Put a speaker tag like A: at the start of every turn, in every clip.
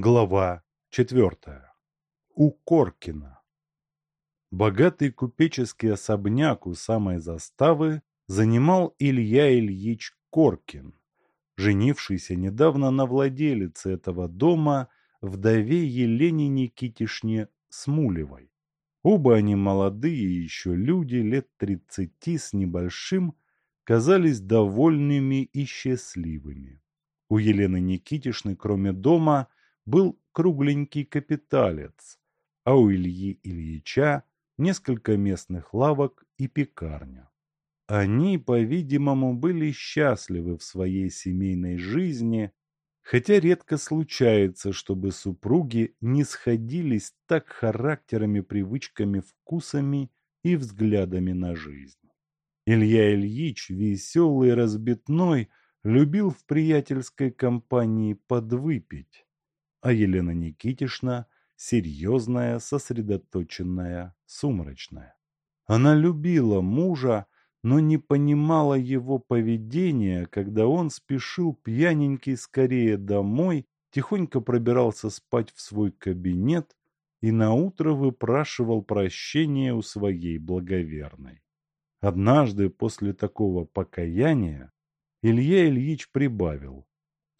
A: Глава четвертая. У Коркина. Богатый купеческий особняк у самой заставы занимал Илья Ильич Коркин, женившийся недавно на владелице этого дома, вдове Елене Никитишне Смулевой. Оба они молодые еще люди, лет тридцати с небольшим, казались довольными и счастливыми. У Елены Никитишны, кроме дома, был кругленький капиталец, а у Ильи Ильича несколько местных лавок и пекарня. Они, по-видимому, были счастливы в своей семейной жизни, хотя редко случается, чтобы супруги не сходились так характерами, привычками, вкусами и взглядами на жизнь. Илья Ильич, веселый, разбитной, любил в приятельской компании подвыпить а Елена Никитишна серьезная, сосредоточенная, сумрачная. Она любила мужа, но не понимала его поведения, когда он спешил пьяненький скорее домой, тихонько пробирался спать в свой кабинет и наутро выпрашивал прощения у своей благоверной. Однажды после такого покаяния Илья Ильич прибавил.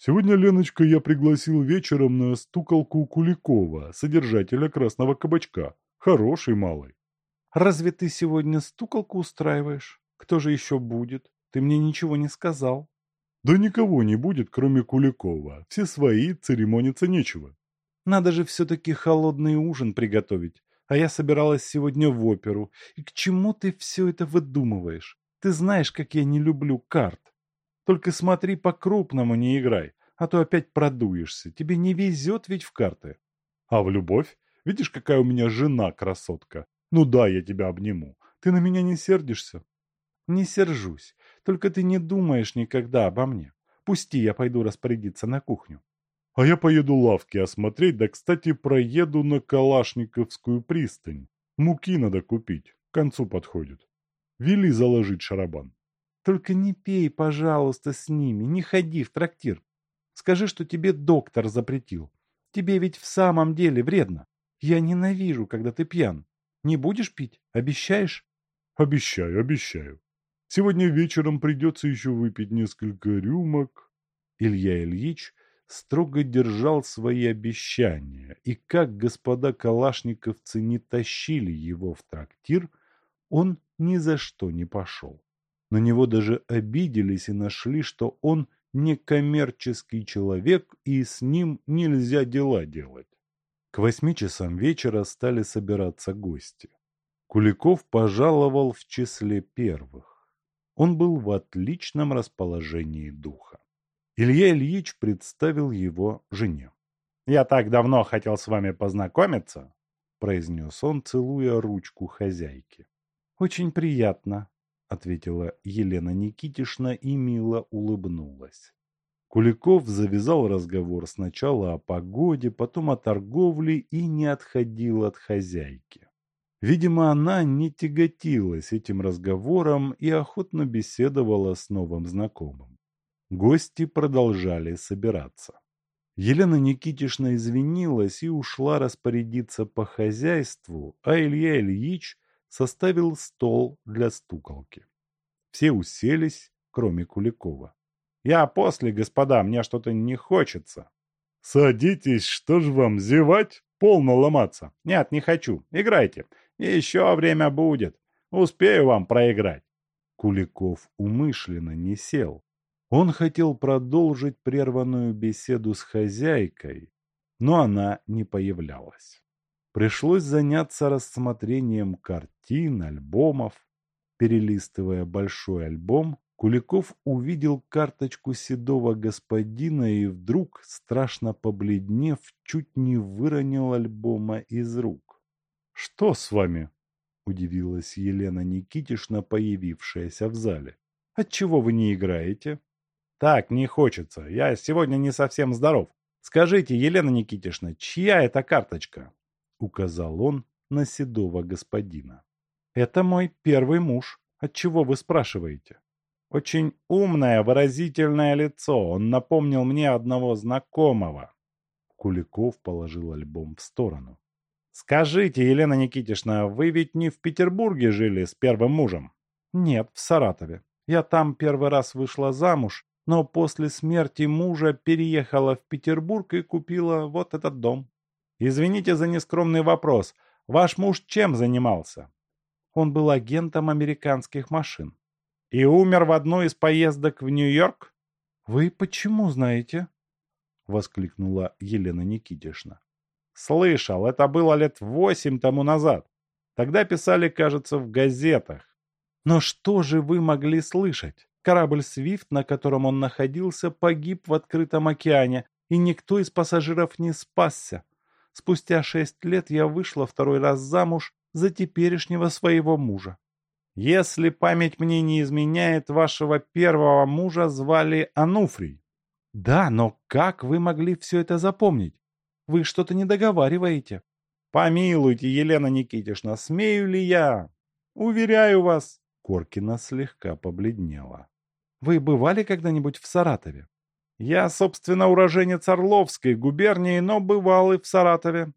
A: Сегодня, Леночка, я пригласил вечером на стуколку Куликова, содержателя красного кабачка. Хороший малый.
B: Разве ты сегодня стуколку устраиваешь? Кто же еще будет? Ты мне ничего не сказал.
A: Да никого не будет, кроме Куликова. Все свои, церемониться нечего.
B: Надо же все-таки холодный ужин приготовить. А я собиралась сегодня в оперу. И к чему ты все это выдумываешь? Ты знаешь, как я не люблю карт. Только смотри по-крупному не играй, а то опять продуешься. Тебе не везет ведь в карты.
A: А в любовь? Видишь, какая у меня жена красотка. Ну да, я тебя обниму. Ты на меня не сердишься?
B: Не сержусь. Только ты не думаешь никогда обо мне. Пусти, я пойду распорядиться на кухню.
A: А я поеду лавки осмотреть, да, кстати, проеду на Калашниковскую пристань. Муки надо купить, к концу подходит. Вели заложить шарабан.
B: Только не пей, пожалуйста, с ними, не ходи в трактир. Скажи, что тебе доктор запретил. Тебе ведь в самом деле вредно. Я ненавижу, когда ты пьян. Не будешь пить? Обещаешь?
A: Обещаю, обещаю. Сегодня вечером придется еще выпить несколько рюмок. Илья Ильич строго держал свои обещания, и как господа калашниковцы не тащили его в трактир, он ни за что не пошел. На него даже обиделись и нашли, что он некоммерческий человек и с ним нельзя дела делать. К восьми часам вечера стали собираться гости. Куликов пожаловал в числе первых. Он был в отличном расположении духа. Илья Ильич представил его жене. «Я так давно хотел с вами познакомиться», – произнес он, целуя ручку хозяйки.
B: «Очень приятно», — ответила Елена Никитишна и мило улыбнулась.
A: Куликов завязал разговор сначала о погоде, потом о торговле и не отходил от хозяйки. Видимо, она не тяготилась этим разговором и охотно беседовала с новым знакомым. Гости продолжали собираться. Елена Никитишна извинилась и ушла распорядиться по хозяйству, а Илья Ильич – составил стол для стуколки. Все уселись, кроме Куликова. «Я после, господа, мне что-то не хочется». «Садитесь, что ж вам, зевать? Полно ломаться». «Нет, не хочу. Играйте. Еще время будет. Успею вам проиграть». Куликов умышленно не сел. Он хотел продолжить прерванную беседу с хозяйкой, но она не появлялась. Пришлось заняться рассмотрением картин, альбомов. Перелистывая большой альбом, Куликов увидел карточку седого господина и вдруг, страшно побледнев, чуть не выронил альбома из рук. «Что с вами?» – удивилась Елена Никитишна, появившаяся в зале. «Отчего вы не играете?» «Так, не хочется. Я сегодня не совсем здоров. Скажите, Елена Никитишна, чья это карточка?» — указал он на седого господина. «Это мой первый муж. Отчего вы спрашиваете?» «Очень умное, выразительное лицо. Он напомнил мне одного знакомого». Куликов положил альбом в сторону. «Скажите, Елена Никитишна, вы ведь не в Петербурге жили с первым мужем?»
B: «Нет, в Саратове. Я там первый раз вышла замуж, но после смерти мужа переехала в Петербург и купила вот этот дом».
A: «Извините за нескромный вопрос. Ваш муж чем занимался?»
B: Он был агентом американских машин.
A: «И умер в одной из поездок в Нью-Йорк?»
B: «Вы почему знаете?» — воскликнула Елена Никитишна.
A: «Слышал, это было лет восемь тому назад. Тогда писали, кажется, в газетах.
B: Но что же вы могли слышать? Корабль «Свифт», на котором он находился, погиб в открытом океане, и никто из пассажиров не спасся. Спустя шесть лет я вышла второй раз замуж за теперешнего своего мужа.
A: Если память мне не изменяет, вашего первого мужа звали Ануфрий.
B: Да, но как вы могли все это запомнить? Вы что-то не договариваете.
A: Помилуйте, Елена Никитишна, смею ли я? Уверяю вас. Коркина слегка побледнела.
B: Вы бывали когда-нибудь в Саратове?
A: Я, собственно, уроженец Орловской губернии, но бывал и в Саратове.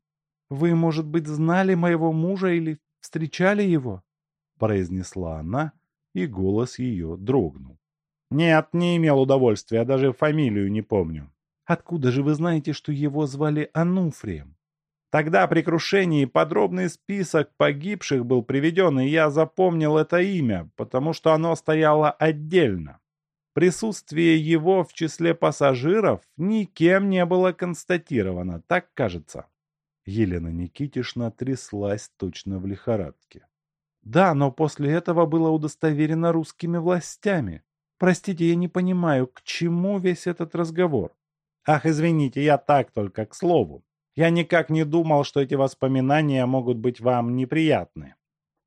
B: Вы, может быть, знали моего мужа или встречали его? произнесла она, и голос ее дрогнул.
A: «Нет, не имел удовольствия, даже фамилию не помню».
B: «Откуда же вы знаете, что его звали Ануфрием?»
A: Тогда при крушении подробный список погибших был приведен, и я запомнил это имя, потому что оно стояло отдельно. Присутствие его в числе пассажиров никем не было констатировано, так кажется.
B: Елена Никитишна тряслась точно в лихорадке. Да, но после этого было удостоверено русскими властями. Простите, я не понимаю, к чему весь этот разговор?
A: Ах, извините, я так только к слову. Я никак не думал, что эти воспоминания могут быть вам неприятны.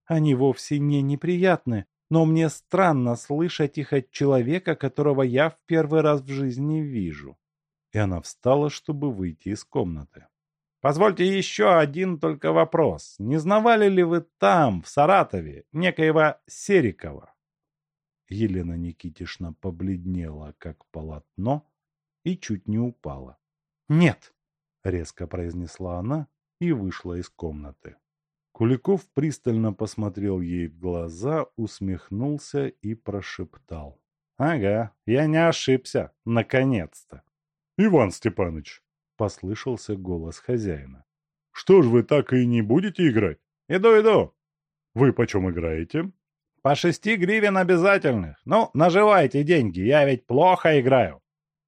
B: Они вовсе не неприятны, но мне странно слышать их от человека, которого я в первый раз в жизни вижу.
A: И она встала, чтобы выйти из комнаты. Позвольте еще один только вопрос. Не знавали ли вы там, в Саратове, некоего Серикова?
B: Елена Никитишна побледнела, как полотно, и чуть не упала. «Нет!» — резко произнесла она и вышла из комнаты. Куликов пристально посмотрел ей в глаза, усмехнулся и прошептал.
A: «Ага, я не ошибся, наконец-то!»
C: «Иван Степанович, —
B: послышался голос хозяина.
C: «Что ж вы так и не будете играть?»
A: «Иду, иду».
C: «Вы почем играете?»
A: «По шести гривен обязательных. Ну, наживайте деньги, я ведь плохо играю».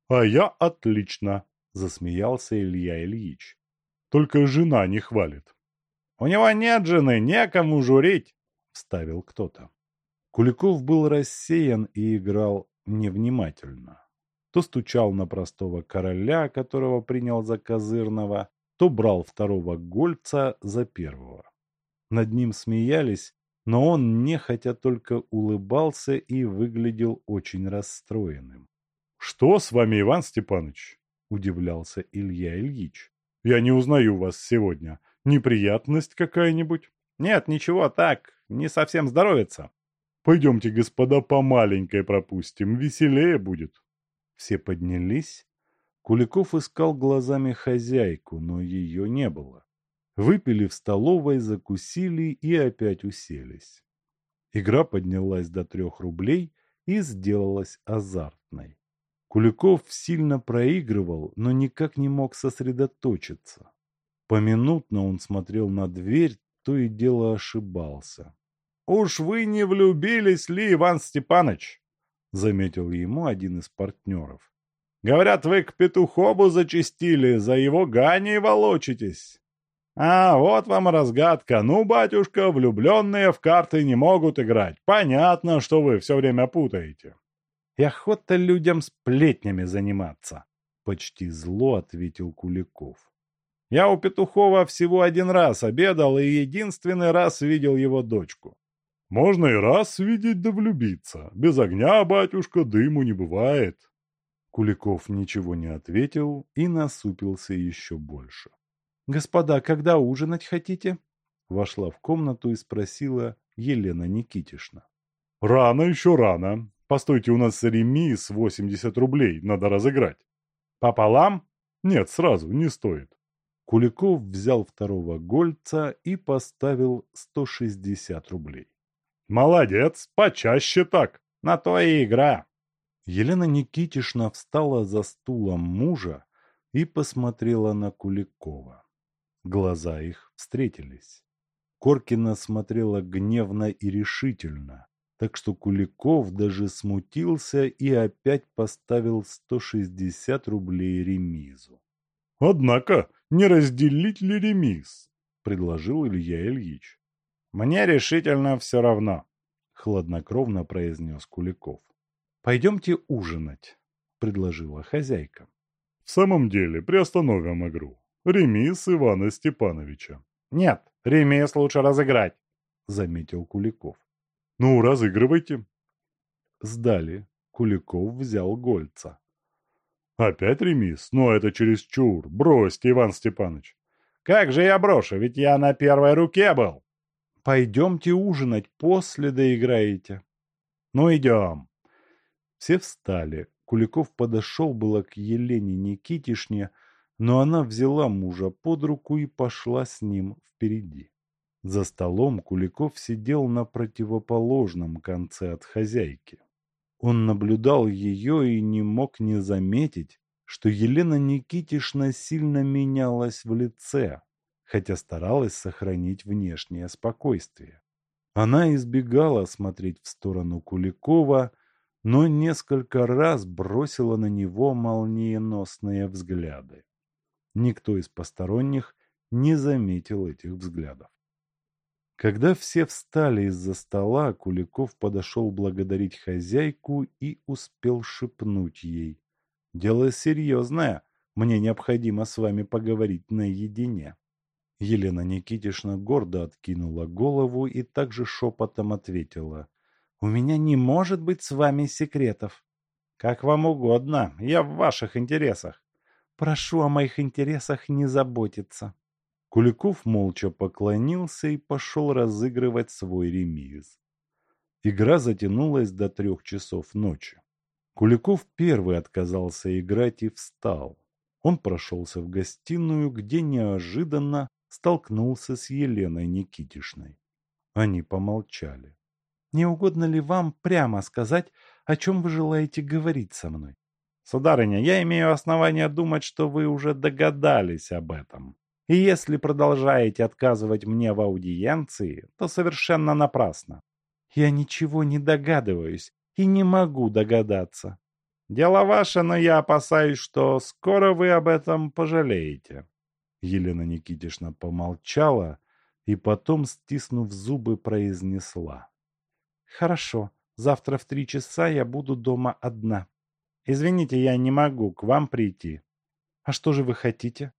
C: «А я отлично», — засмеялся Илья Ильич. «Только жена не хвалит».
A: «У него нет жены, некому журить», — вставил кто-то.
B: Куликов был рассеян и играл невнимательно то стучал на простого короля, которого принял за козырного, то брал второго гольца за первого. Над ним смеялись, но он нехотя только улыбался и выглядел очень расстроенным.
C: — Что с вами, Иван Степанович? — удивлялся Илья Ильич. — Я не узнаю вас сегодня. Неприятность какая-нибудь?
A: — Нет, ничего, так, не совсем здоровится.
C: — Пойдемте, господа, по маленькой пропустим, веселее будет.
B: Все поднялись. Куликов искал глазами хозяйку, но ее не было. Выпили в столовой, закусили и опять уселись. Игра поднялась до трех рублей и сделалась азартной. Куликов сильно проигрывал, но никак не мог сосредоточиться. Поминутно он смотрел на дверь, то и дело ошибался.
A: «Уж вы не влюбились ли, Иван Степанович?»
B: заметил ему один из партнеров.
A: «Говорят, вы к Петухову зачистили, за его ганей волочитесь». «А, вот вам разгадка. Ну, батюшка, влюбленные в карты не могут играть. Понятно, что вы все время путаете».
B: «И охота людям сплетнями заниматься», — почти зло ответил Куликов.
A: «Я у Петухова всего один раз обедал и единственный раз видел его дочку.
C: Можно и раз видеть да влюбиться. Без огня, батюшка, дыму не бывает.
B: Куликов ничего не ответил и насупился еще больше. «Господа, когда ужинать хотите?» Вошла в комнату и спросила Елена Никитишна.
C: «Рано еще рано. Постойте, у нас ремис 80 рублей, надо разыграть».
A: «Пополам?»
C: Нет, сразу, не стоит.
A: Куликов взял второго гольца и поставил 160 рублей.
C: Молодец, почаще так. На то и игра.
A: Елена Никитишна встала за стулом мужа и посмотрела на Куликова. Глаза их встретились. Коркина смотрела гневно и решительно, так что Куликов даже смутился и опять поставил 160 рублей ремизу.
C: «Однако, не разделить ли ремиз?» – предложил Илья Ильич.
B: «Мне решительно все равно», –
A: хладнокровно произнес Куликов. «Пойдемте ужинать», – предложила хозяйка.
C: «В самом деле, приостановим игру. Ремис Ивана Степановича».
B: «Нет, ремис лучше разыграть», –
A: заметил Куликов.
C: «Ну, разыгрывайте».
A: Сдали. Куликов взял Гольца.
C: «Опять ремис? Но это чересчур. Бросьте, Иван Степанович».
B: «Как же я брошу? Ведь я на первой руке был».
A: «Пойдемте ужинать, после доиграете».
B: «Ну, идем».
A: Все встали. Куликов подошел было к Елене Никитишне, но она взяла мужа под руку и пошла с ним впереди. За столом Куликов сидел на противоположном конце от хозяйки. Он наблюдал ее и не мог не заметить, что Елена Никитишна сильно менялась в лице, хотя старалась сохранить внешнее спокойствие. Она избегала смотреть в сторону Куликова, но несколько раз бросила на него молниеносные взгляды. Никто из посторонних не заметил этих взглядов. Когда все встали из-за стола, Куликов подошел благодарить хозяйку и успел шепнуть ей. «Дело серьезное. Мне необходимо с вами поговорить наедине». Елена Никитишна гордо откинула голову и также шепотом ответила. У меня не может быть с вами секретов.
B: Как вам угодно, я в ваших интересах.
A: Прошу о моих интересах не заботиться. Куликов молча поклонился и пошел разыгрывать свой ремиз. Игра затянулась до трех часов ночи. Куликов первый отказался играть и встал. Он прошелся в гостиную, где неожиданно столкнулся с Еленой Никитишной. Они помолчали. Не угодно ли вам прямо сказать, о чем вы желаете говорить со мной?
B: Сударыня, я имею основания думать, что вы уже догадались об этом. И если продолжаете отказывать мне в аудиенции, то совершенно напрасно.
A: Я ничего не догадываюсь и не могу догадаться.
B: Дело ваше, но я опасаюсь, что скоро вы об этом пожалеете.
A: Елена Никитишна помолчала и потом, стиснув зубы, произнесла. Хорошо, завтра в три часа я буду дома одна.
B: Извините, я не могу к вам прийти.
A: А что же вы хотите?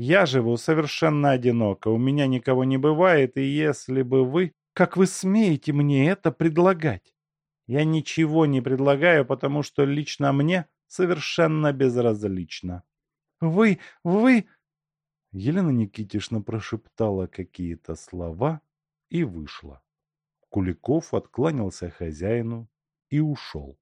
B: Я живу совершенно одиноко, у меня никого не бывает, и если бы вы...
A: Как вы смеете мне это предлагать?
B: Я ничего не предлагаю, потому что лично мне совершенно безразлично.
A: Вы, вы... Елена Никитишна прошептала какие-то слова и вышла. Куликов откланялся хозяину и ушел.